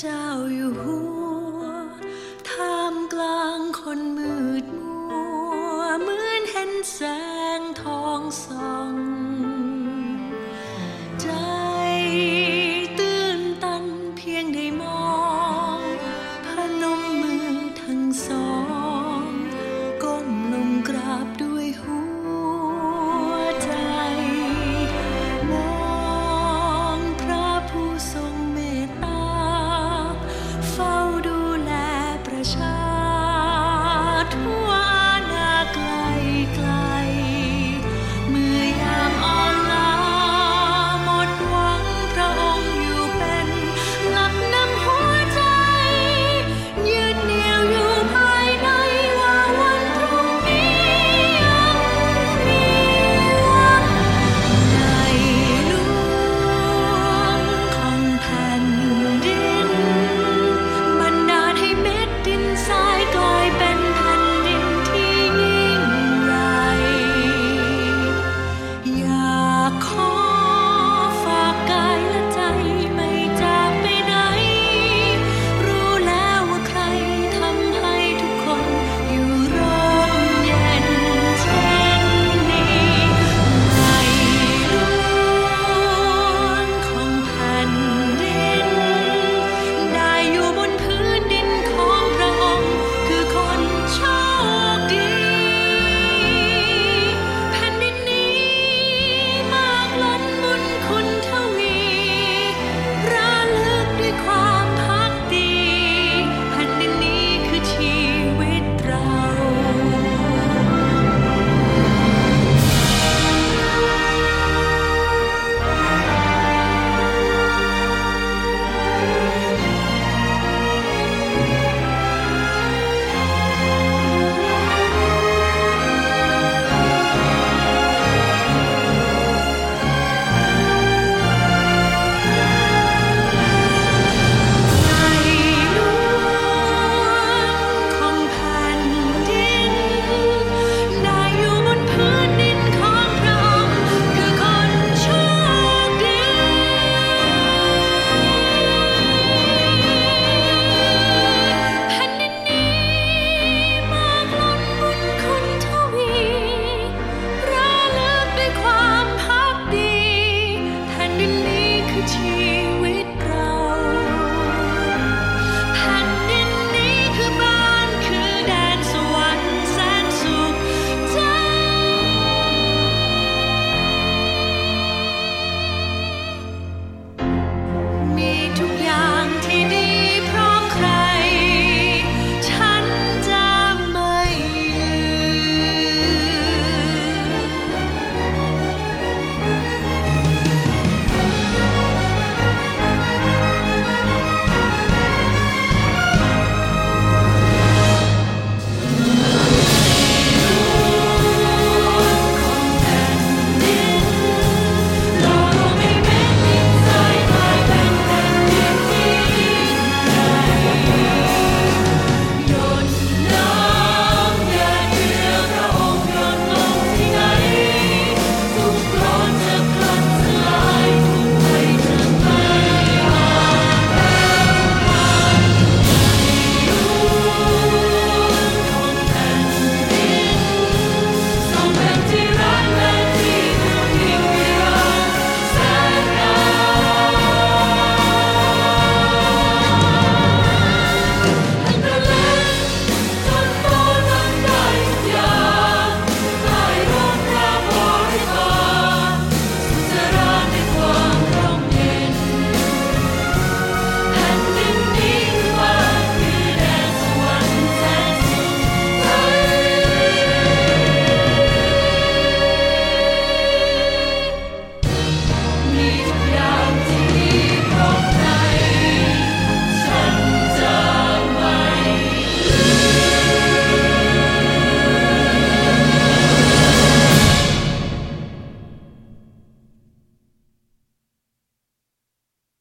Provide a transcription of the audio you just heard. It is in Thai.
เจ้าอยู่หัวท่ามกลางคนมืดมัวเหมือนเห็นแสงทองส่อง